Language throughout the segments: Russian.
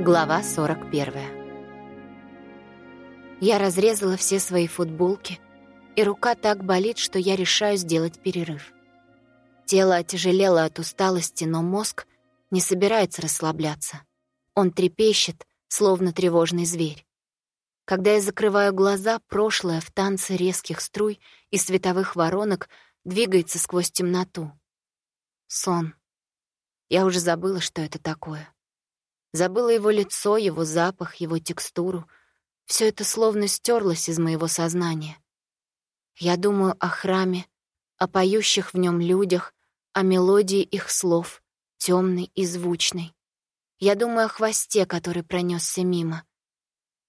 Глава 41. Я разрезала все свои футболки, и рука так болит, что я решаю сделать перерыв. Тело отяжелело от усталости, но мозг не собирается расслабляться. Он трепещет, словно тревожный зверь. Когда я закрываю глаза, прошлое в танце резких струй и световых воронок двигается сквозь темноту. Сон. Я уже забыла, что это такое. Забыла его лицо, его запах, его текстуру. Все это словно стерлось из моего сознания. Я думаю о храме, о поющих в нем людях, о мелодии их слов, темной и звучной. Я думаю о хвосте, который пронесся мимо.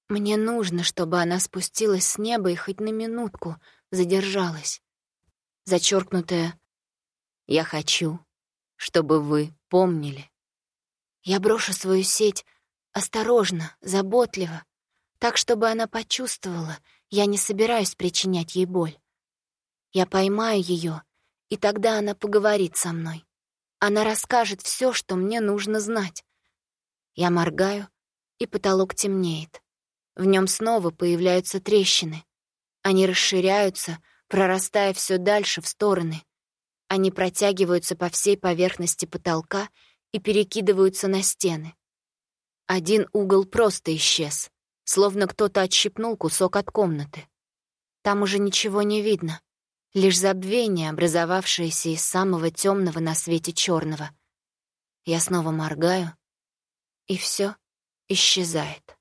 Мне нужно, чтобы она спустилась с неба и хоть на минутку задержалась. Зачеркнутое «Я хочу, чтобы вы помнили». Я брошу свою сеть осторожно, заботливо, так, чтобы она почувствовала, я не собираюсь причинять ей боль. Я поймаю ее, и тогда она поговорит со мной. Она расскажет все, что мне нужно знать. Я моргаю, и потолок темнеет. В нем снова появляются трещины. Они расширяются, прорастая все дальше в стороны. Они протягиваются по всей поверхности потолка — и перекидываются на стены. Один угол просто исчез, словно кто-то отщипнул кусок от комнаты. Там уже ничего не видно, лишь забвение, образовавшееся из самого темного на свете черного. Я снова моргаю, и все исчезает.